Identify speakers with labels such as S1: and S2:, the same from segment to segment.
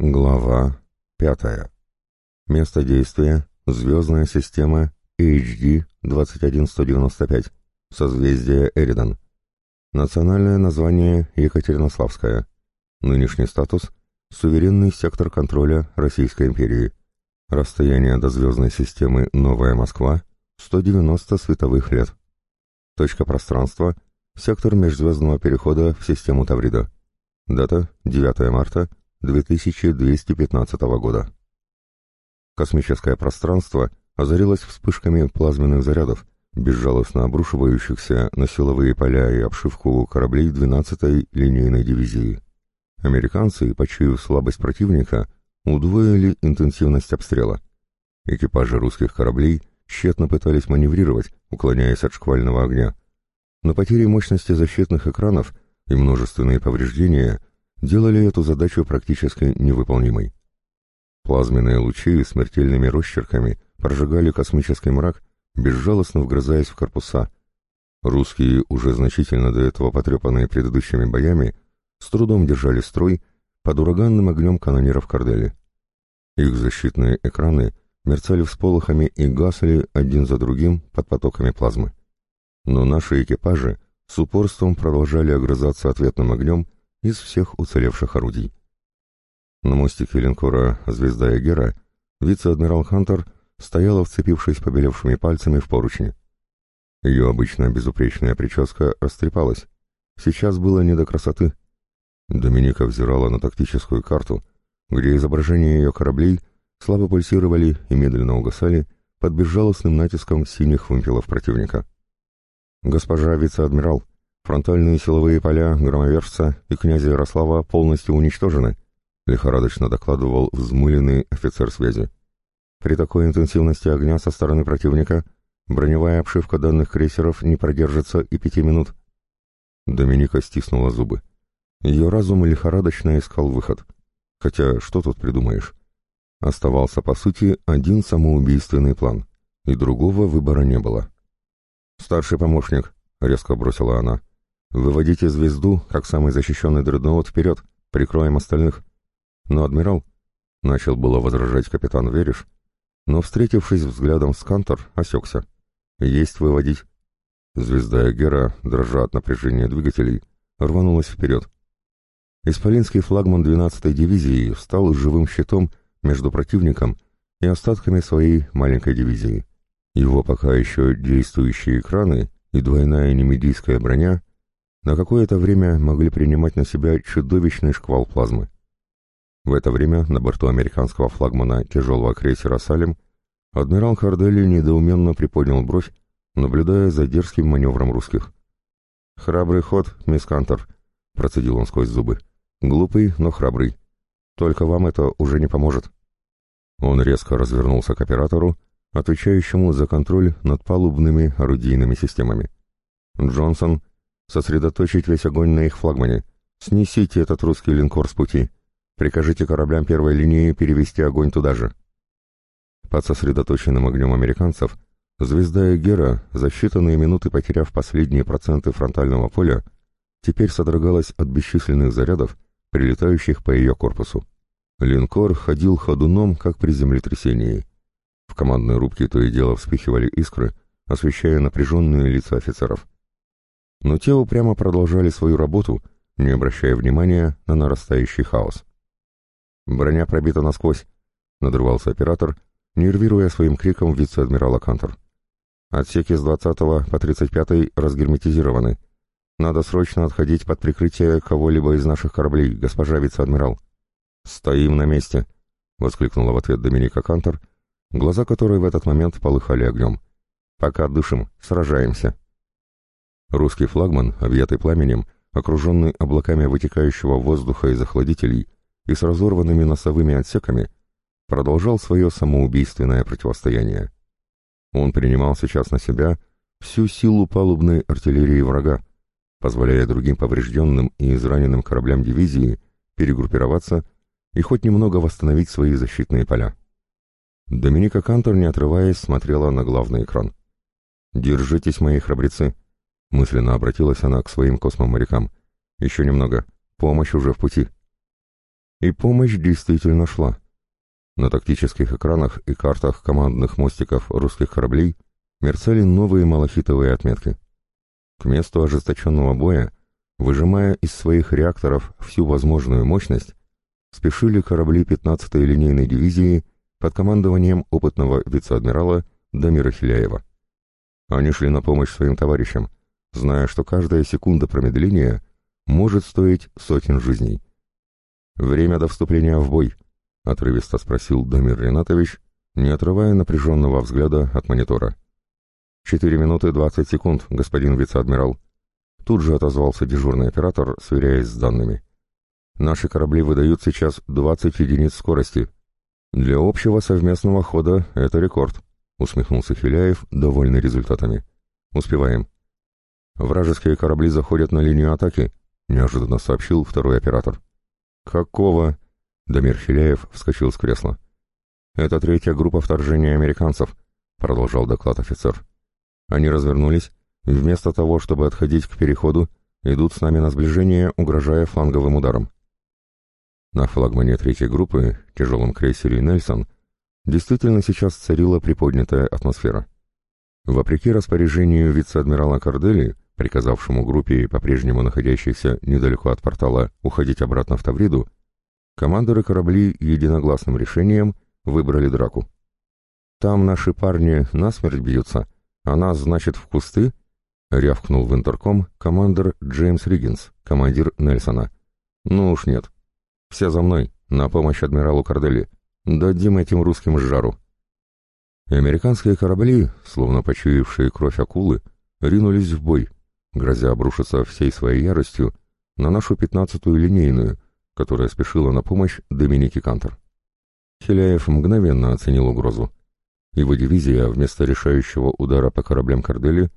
S1: Глава пятая. Место действия — звездная система HD 21195, созвездие Эридан. Национальное название Екатеринославская. Нынешний статус — суверенный сектор контроля Российской империи. Расстояние до звездной системы Новая Москва — 190 световых лет. Точка пространства — сектор межзвездного перехода в систему Таврида. Дата — 9 марта 2215 года. Космическое пространство озарилось вспышками плазменных зарядов, безжалостно обрушивающихся на силовые поля и обшивку кораблей 12-й линейной дивизии. Американцы, почуяв слабость противника, удвоили интенсивность обстрела. Экипажи русских кораблей тщетно пытались маневрировать, уклоняясь от шквального огня. Но потери мощности защитных экранов и множественные повреждения делали эту задачу практически невыполнимой. Плазменные лучи смертельными росчерками прожигали космический мрак, безжалостно вгрызаясь в корпуса. Русские, уже значительно до этого потрепанные предыдущими боями, с трудом держали строй под ураганным огнем канонеров Кордели. Их защитные экраны мерцали всполохами и гасли один за другим под потоками плазмы. Но наши экипажи с упорством продолжали огрызаться ответным огнем из всех уцелевших орудий. На мостике линкора «Звезда Эгера» вице-адмирал Хантер стояла, вцепившись побелевшими пальцами в поручни. Ее обычная безупречная прическа растрепалась. Сейчас было не до красоты. Доминика взирала на тактическую карту, где изображения ее кораблей слабо пульсировали и медленно угасали под безжалостным натиском синих вымпелов противника. «Госпожа вице-адмирал», Фронтальные силовые поля громовержца и князя Ярослава полностью уничтожены, лихорадочно докладывал взмыленный офицер связи. При такой интенсивности огня со стороны противника броневая обшивка данных крейсеров не продержится и пяти минут. Доминика стиснула зубы. Ее разум лихорадочно искал выход. Хотя что тут придумаешь? Оставался, по сути, один самоубийственный план, и другого выбора не было. «Старший помощник», — резко бросила она, Выводите звезду, как самый защищенный дредноут, вперед, прикроем остальных. Но, адмирал, — начал было возражать капитан Вериш, но, встретившись взглядом с Кантор, осекся. Есть выводить. Звезда Эгера, дрожа от напряжения двигателей, рванулась вперед. Исполинский флагман 12-й дивизии стал живым щитом между противником и остатками своей маленькой дивизии. Его пока еще действующие экраны и двойная немедийская броня на какое-то время могли принимать на себя чудовищный шквал плазмы. В это время на борту американского флагмана тяжелого крейсера «Салем» адмирал Хардели недоуменно приподнял бровь, наблюдая за дерзким маневром русских. «Храбрый ход, мисс Кантор», — процедил он сквозь зубы. «Глупый, но храбрый. Только вам это уже не поможет». Он резко развернулся к оператору, отвечающему за контроль над палубными орудийными системами. «Джонсон, сосредоточить весь огонь на их флагмане. Снесите этот русский линкор с пути. Прикажите кораблям первой линии перевести огонь туда же. Под сосредоточенным огнем американцев звезда Эгера, за считанные минуты потеряв последние проценты фронтального поля, теперь содрогалась от бесчисленных зарядов, прилетающих по ее корпусу. Линкор ходил ходуном, как при землетрясении. В командной рубке то и дело вспыхивали искры, освещая напряженные лица офицеров но те упрямо продолжали свою работу, не обращая внимания на нарастающий хаос. «Броня пробита насквозь», — надрывался оператор, нервируя своим криком вице-адмирала Кантер. «Отсеки с 20 по 35 разгерметизированы. Надо срочно отходить под прикрытие кого-либо из наших кораблей, госпожа вице-адмирал». «Стоим на месте», — воскликнула в ответ Доминика Кантер, глаза которой в этот момент полыхали огнем. «Пока дышим, сражаемся». Русский флагман, объятый пламенем, окруженный облаками вытекающего воздуха из охладителей и с разорванными носовыми отсеками, продолжал свое самоубийственное противостояние. Он принимал сейчас на себя всю силу палубной артиллерии врага, позволяя другим поврежденным и израненным кораблям дивизии перегруппироваться и хоть немного восстановить свои защитные поля. Доминика Кантор, не отрываясь, смотрела на главный экран. «Держитесь, мои храбрецы!» Мысленно обратилась она к своим космоморякам. «Еще немного. Помощь уже в пути». И помощь действительно шла. На тактических экранах и картах командных мостиков русских кораблей мерцали новые малахитовые отметки. К месту ожесточенного боя, выжимая из своих реакторов всю возможную мощность, спешили корабли 15-й линейной дивизии под командованием опытного вице-адмирала Дамира Хиляева. Они шли на помощь своим товарищам, зная, что каждая секунда промедления может стоить сотен жизней. «Время до вступления в бой», — отрывисто спросил Дамир Ренатович, не отрывая напряженного взгляда от монитора. «Четыре минуты двадцать секунд, господин вице-адмирал». Тут же отозвался дежурный оператор, сверяясь с данными. «Наши корабли выдают сейчас двадцать единиц скорости. Для общего совместного хода это рекорд», — усмехнулся Хиляев, довольный результатами. «Успеваем». «Вражеские корабли заходят на линию атаки», — неожиданно сообщил второй оператор. «Какого?» — Дамир Хиляев вскочил с кресла. «Это третья группа вторжения американцев», — продолжал доклад офицер. «Они развернулись, и вместо того, чтобы отходить к переходу, идут с нами на сближение, угрожая фланговым ударом». На флагмане третьей группы, тяжелом крейсере «Нельсон», Действительно, сейчас царила приподнятая атмосфера. Вопреки распоряжению вице-адмирала Кордели, приказавшему группе, по-прежнему находящейся недалеко от портала, уходить обратно в Тавриду, командоры корабли единогласным решением выбрали драку. «Там наши парни насмерть бьются, а нас, значит, в кусты?» — рявкнул в интерком командир Джеймс Риггинс, командир Нельсона. «Ну уж нет. Все за мной, на помощь адмиралу Кордели. Дадим этим русским жару. И американские корабли, словно почуявшие кровь акулы, ринулись в бой, грозя обрушиться всей своей яростью на нашу пятнадцатую линейную, которая спешила на помощь Доминике Кантер. Хиляев мгновенно оценил угрозу. Его дивизия вместо решающего удара по кораблям Кордели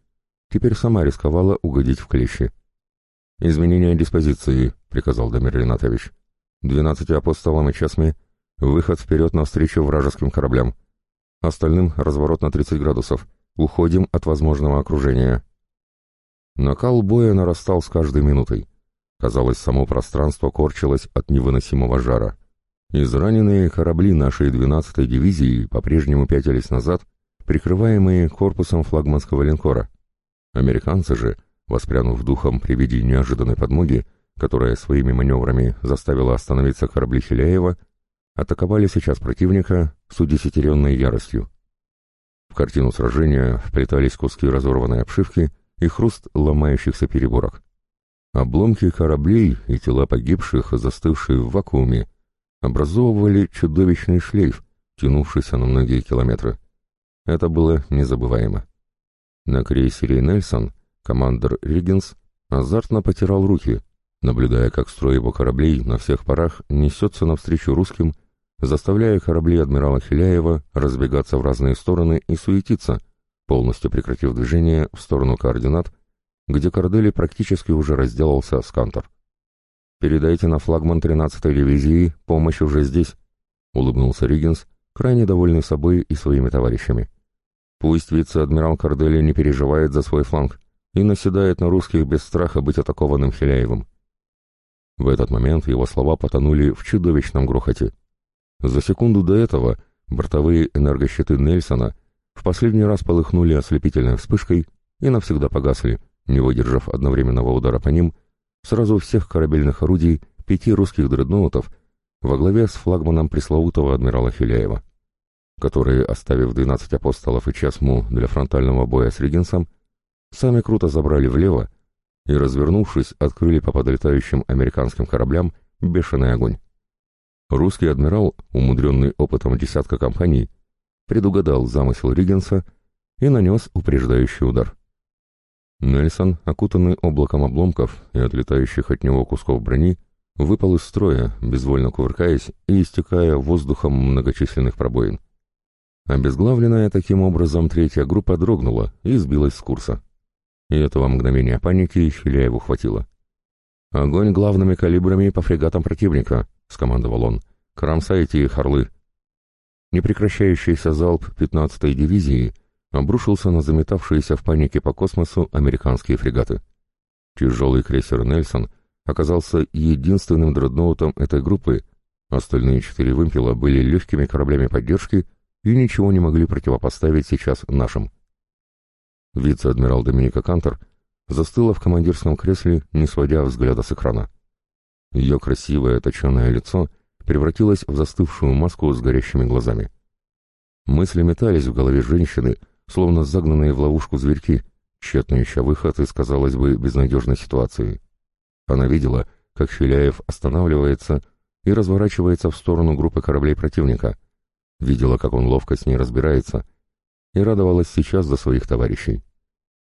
S1: теперь сама рисковала угодить в клещи. «Изменение диспозиции», — приказал Дамир Ринатович. «Двенадцати апостолам и часми — Выход вперед навстречу вражеским кораблям. Остальным разворот на 30 градусов. Уходим от возможного окружения. Накал боя нарастал с каждой минутой. Казалось, само пространство корчилось от невыносимого жара. Израненные корабли нашей 12-й дивизии по-прежнему пятились назад, прикрываемые корпусом флагманского линкора. Американцы же, воспрянув духом при виде неожиданной подмоги, которая своими маневрами заставила остановиться корабли Хиляева, атаковали сейчас противника с удесятеренной яростью. В картину сражения вплетались куски разорванной обшивки и хруст ломающихся переборок. Обломки кораблей и тела погибших, застывшие в вакууме, образовывали чудовищный шлейф, тянувшийся на многие километры. Это было незабываемо. На крейсере «Нельсон» командор Риггинс азартно потирал руки, наблюдая, как строй его кораблей на всех парах несется навстречу русским заставляя корабли адмирала Хиляева разбегаться в разные стороны и суетиться, полностью прекратив движение в сторону координат, где Кордели практически уже разделался с Кантор. «Передайте на флагман 13-й дивизии, помощь уже здесь», — улыбнулся Риггинс, крайне довольный собой и своими товарищами. «Пусть вице-адмирал Кордели не переживает за свой фланг и наседает на русских без страха быть атакованным Хиляевым». В этот момент его слова потонули в чудовищном грохоте. За секунду до этого бортовые энергощиты Нельсона в последний раз полыхнули ослепительной вспышкой и навсегда погасли, не выдержав одновременного удара по ним, сразу всех корабельных орудий пяти русских дредноутов во главе с флагманом пресловутого адмирала Хиляева, которые, оставив 12 апостолов и Часму для фронтального боя с Регенсом, сами круто забрали влево и, развернувшись, открыли по подлетающим американским кораблям бешеный огонь. Русский адмирал, умудренный опытом десятка компаний, предугадал замысел Ригенса и нанес упреждающий удар. Нельсон, окутанный облаком обломков и отлетающих от него кусков брони, выпал из строя, безвольно кувыркаясь и истекая воздухом многочисленных пробоин. Обезглавленная таким образом третья группа дрогнула и сбилась с курса. И этого мгновения паники Хиляеву хватило. «Огонь главными калибрами по фрегатам противника», — скомандовал он. «Кромсайте их, орлы!» Непрекращающийся залп 15-й дивизии обрушился на заметавшиеся в панике по космосу американские фрегаты. Тяжелый крейсер «Нельсон» оказался единственным дредноутом этой группы, Остальные четыре вымпела были легкими кораблями поддержки и ничего не могли противопоставить сейчас нашим. Вице-адмирал Доминика Кантер застыла в командирском кресле, не сводя взгляда с экрана. Ее красивое точеное лицо превратилось в застывшую маску с горящими глазами. Мысли метались в голове женщины, словно загнанные в ловушку зверьки, тщетно ища выход из, казалось бы, безнадежной ситуации. Она видела, как Филяев останавливается и разворачивается в сторону группы кораблей противника, видела, как он ловко с ней разбирается, и радовалась сейчас за своих товарищей.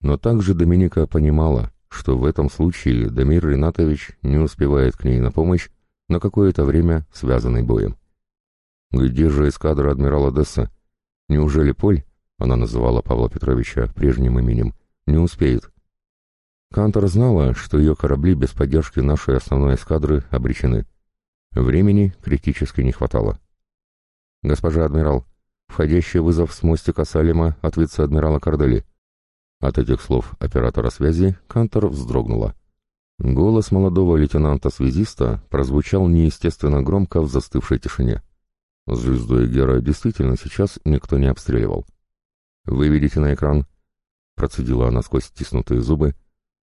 S1: Но также Доминика понимала, что в этом случае Дамир Ринатович не успевает к ней на помощь на какое-то время связанный боем. Где же эскадра адмирала Десса? Неужели Поль, она называла Павла Петровича прежним именем, не успеет? Кантор знала, что ее корабли без поддержки нашей основной эскадры обречены. Времени критически не хватало. «Госпожа адмирал, входящий вызов с мостика Салима от вице-адмирала Кардели». От этих слов оператора связи Кантор вздрогнула. Голос молодого лейтенанта-связиста прозвучал неестественно громко в застывшей тишине. Звезду Эгера действительно сейчас никто не обстреливал. «Вы видите на экран?» Процедила она сквозь стиснутые зубы,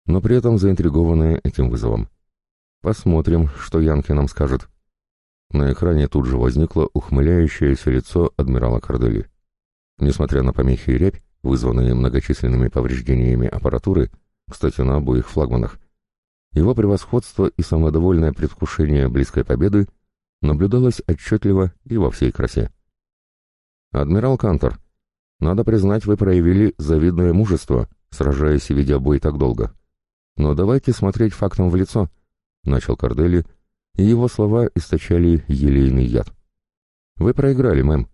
S1: но при этом заинтригованная этим вызовом. «Посмотрим, что Янки нам скажет». На экране тут же возникло ухмыляющееся лицо адмирала Кардели. Несмотря на помехи и рябь, вызванные многочисленными повреждениями аппаратуры, кстати, на обоих флагманах, его превосходство и самодовольное предвкушение близкой победы наблюдалось отчетливо и во всей красе. «Адмирал Кантор, надо признать, вы проявили завидное мужество, сражаясь и ведя бой так долго. Но давайте смотреть фактам в лицо», — начал Кордели, и его слова источали елейный яд. «Вы проиграли, мэм.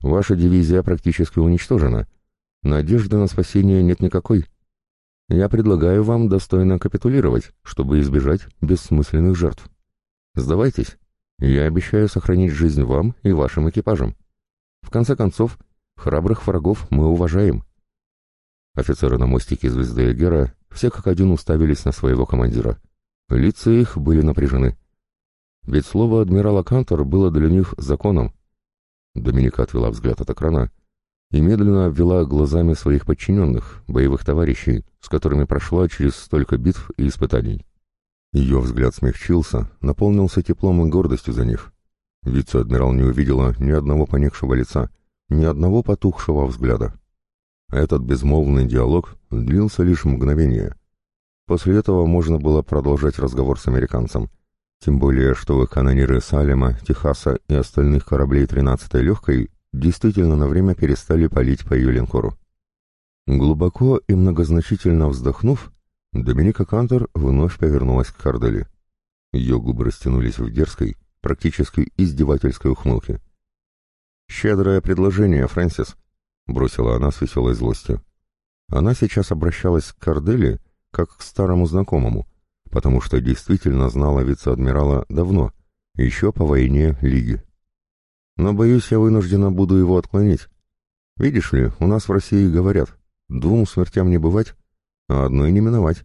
S1: Ваша дивизия практически уничтожена. Надежды на спасение нет никакой. Я предлагаю вам достойно капитулировать, чтобы избежать бессмысленных жертв. Сдавайтесь. Я обещаю сохранить жизнь вам и вашим экипажам. В конце концов, храбрых врагов мы уважаем. Офицеры на мостике звезды Эгера все как один уставились на своего командира. Лица их были напряжены. Ведь слово адмирала Кантор было для них законом. Доминика отвела взгляд от экрана и медленно обвела глазами своих подчиненных, боевых товарищей, с которыми прошла через столько битв и испытаний. Ее взгляд смягчился, наполнился теплом и гордостью за них. Вице-адмирал не увидела ни одного поникшего лица, ни одного потухшего взгляда. Этот безмолвный диалог длился лишь мгновение. После этого можно было продолжать разговор с американцем, тем более, что канониры Салема, Техаса и остальных кораблей 13-й легкой действительно на время перестали палить по ее линкору. Глубоко и многозначительно вздохнув, Доминика Кантер вновь повернулась к Кардели. Ее губы растянулись в дерзкой, практически издевательской ухмылке. «Щедрое предложение, Фрэнсис», — бросила она с веселой злостью. Она сейчас обращалась к Кардели как к старому знакомому, потому что действительно знала вице-адмирала давно, еще по войне Лиги но, боюсь, я вынуждена буду его отклонить. Видишь ли, у нас в России говорят, двум смертям не бывать, а одной не миновать.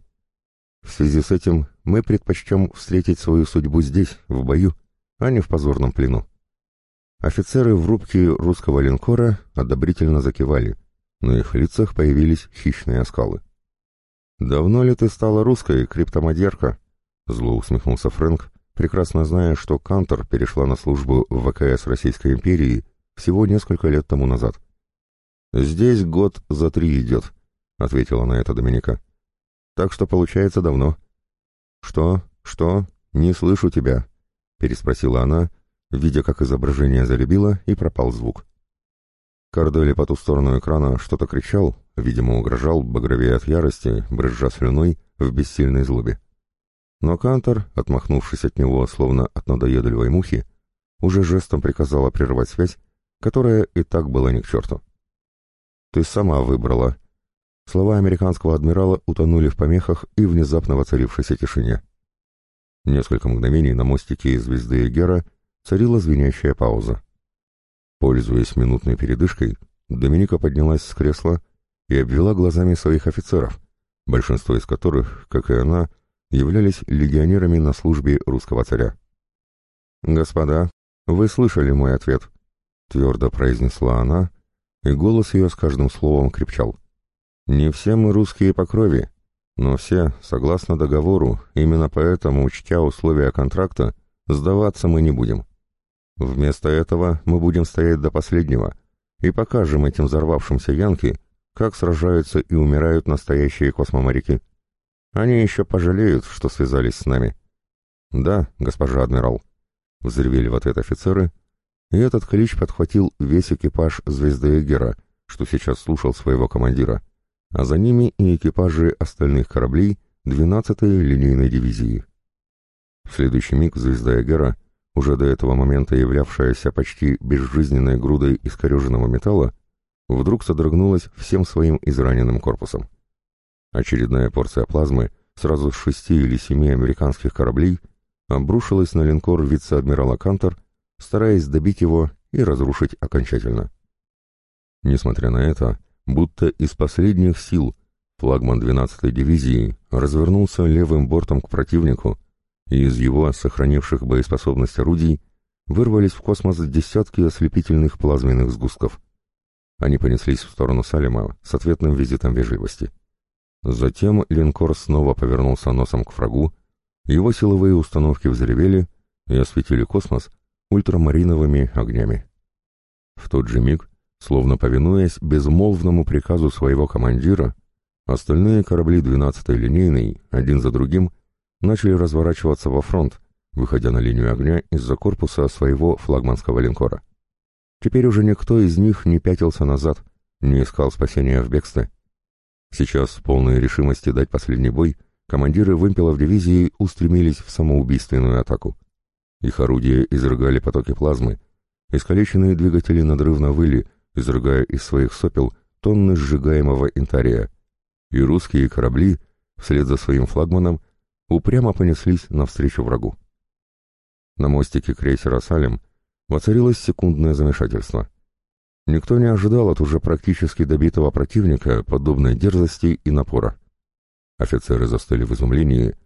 S1: В связи с этим мы предпочтем встретить свою судьбу здесь, в бою, а не в позорном плену. Офицеры в рубке русского линкора одобрительно закивали, на их лицах появились хищные оскалы. «Давно ли ты стала русской, криптомодерка?» — зло усмехнулся Фрэнк, прекрасно зная, что Кантор перешла на службу в ВКС Российской империи всего несколько лет тому назад. «Здесь год за три идет», — ответила на это Доминика. «Так что получается давно». «Что? Что? Не слышу тебя», — переспросила она, видя, как изображение заребило, и пропал звук. Кардели по ту сторону экрана что-то кричал, видимо, угрожал, багровее от ярости, брызжа слюной в бессильной злобе. Но Кантор, отмахнувшись от него, словно от надоедливой мухи, уже жестом приказала прервать связь, которая и так была ни к черту. «Ты сама выбрала». Слова американского адмирала утонули в помехах и внезапно воцарившейся тишине. Несколько мгновений на мостике звезды Эгера царила звенящая пауза. Пользуясь минутной передышкой, Доминика поднялась с кресла и обвела глазами своих офицеров, большинство из которых, как и она, — являлись легионерами на службе русского царя. «Господа, вы слышали мой ответ», — твердо произнесла она, и голос ее с каждым словом крепчал. «Не все мы русские по крови, но все, согласно договору, именно поэтому, учтя условия контракта, сдаваться мы не будем. Вместо этого мы будем стоять до последнего и покажем этим взорвавшимся янки, как сражаются и умирают настоящие космоморяки. Они еще пожалеют, что связались с нами. Да, госпожа адмирал, взревели в ответ офицеры, и этот клич подхватил весь экипаж звезды Эгера, что сейчас слушал своего командира, а за ними и экипажи остальных кораблей 12-й линейной дивизии. В следующий миг звезда Эгера, уже до этого момента являвшаяся почти безжизненной грудой искореженного металла, вдруг содрогнулась всем своим израненным корпусом. Очередная порция плазмы сразу с шести или семи американских кораблей обрушилась на линкор вице-адмирала Кантер, стараясь добить его и разрушить окончательно. Несмотря на это, будто из последних сил флагман 12-й дивизии развернулся левым бортом к противнику, и из его сохранивших боеспособность орудий вырвались в космос десятки ослепительных плазменных сгустков. Они понеслись в сторону Салема с ответным визитом вежливости. Затем линкор снова повернулся носом к врагу, его силовые установки взревели и осветили космос ультрамариновыми огнями. В тот же миг, словно повинуясь безмолвному приказу своего командира, остальные корабли 12-й линейной, один за другим, начали разворачиваться во фронт, выходя на линию огня из-за корпуса своего флагманского линкора. Теперь уже никто из них не пятился назад, не искал спасения в бегстве. Сейчас, в полной решимости дать последний бой, командиры вымпелов дивизии устремились в самоубийственную атаку. Их орудия изрыгали потоки плазмы, искалеченные двигатели надрывно выли, изрыгая из своих сопел тонны сжигаемого интария, и русские корабли, вслед за своим флагманом, упрямо понеслись навстречу врагу. На мостике крейсера «Салем» воцарилось секундное замешательство. Никто не ожидал от уже практически добитого противника подобной дерзости и напора. Офицеры застыли в изумлении,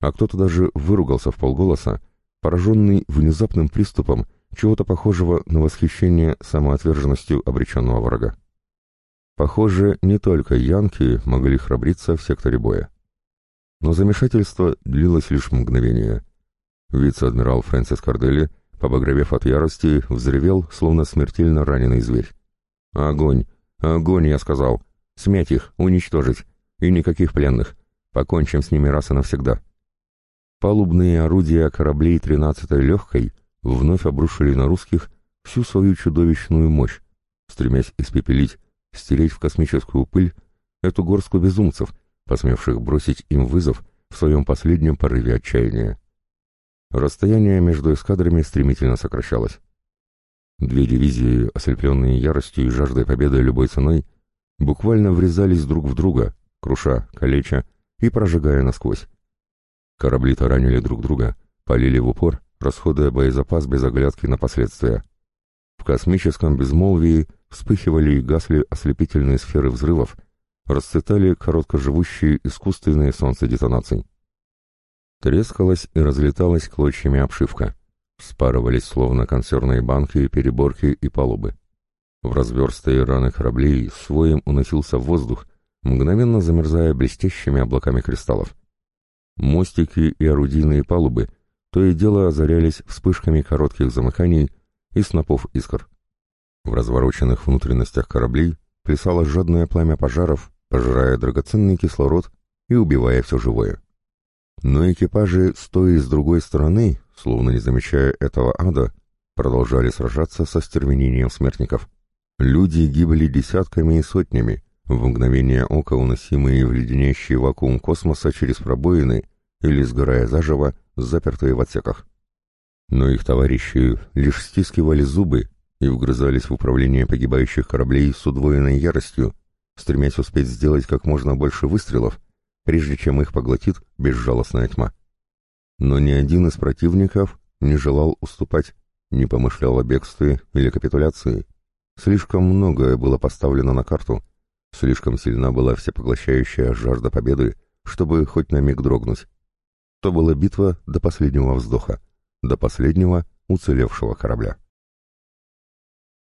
S1: а кто-то даже выругался в полголоса, пораженный внезапным приступом чего-то похожего на восхищение самоотверженностью обреченного врага. Похоже, не только янки могли храбриться в секторе боя. Но замешательство длилось лишь мгновение. Вице-адмирал Фрэнсис Кардели, побагровев от ярости, взревел, словно смертельно раненый зверь. «Огонь! Огонь!» — я сказал. «Смять их! Уничтожить! И никаких пленных! Покончим с ними раз и навсегда!» Палубные орудия кораблей 13-й легкой вновь обрушили на русских всю свою чудовищную мощь, стремясь испепелить, стереть в космическую пыль эту горстку безумцев, посмевших бросить им вызов в своем последнем порыве отчаяния. Расстояние между эскадрами стремительно сокращалось. Две дивизии, ослепленные яростью и жаждой победы любой ценой, буквально врезались друг в друга, круша, калеча и прожигая насквозь. Корабли таранили друг друга, полили в упор, расходуя боезапас без оглядки на последствия. В космическом безмолвии вспыхивали и гасли ослепительные сферы взрывов, расцветали короткоживущие искусственные солнца детонаций. Трескалась и разлеталась клочьями обшивка. Спарывались словно консервные банки, переборки и палубы. В разверстые раны кораблей своим уносился в воздух, мгновенно замерзая блестящими облаками кристаллов. Мостики и орудийные палубы то и дело озарялись вспышками коротких замыканий и снопов искр. В развороченных внутренностях кораблей плясало жадное пламя пожаров, пожирая драгоценный кислород и убивая все живое. Но экипажи с той и с другой стороны, словно не замечая этого ада, продолжали сражаться со стервенением смертников. Люди гибли десятками и сотнями, в мгновение ока уносимые в леденящий вакуум космоса через пробоины или сгорая заживо, запертые в отсеках. Но их товарищи лишь стискивали зубы и вгрызались в управление погибающих кораблей с удвоенной яростью, стремясь успеть сделать как можно больше выстрелов, прежде чем их поглотит безжалостная тьма. Но ни один из противников не желал уступать, не помышлял о бегстве или капитуляции. Слишком многое было поставлено на карту, слишком сильна была всепоглощающая жажда победы, чтобы хоть на миг дрогнуть. То была битва до последнего вздоха, до последнего уцелевшего корабля.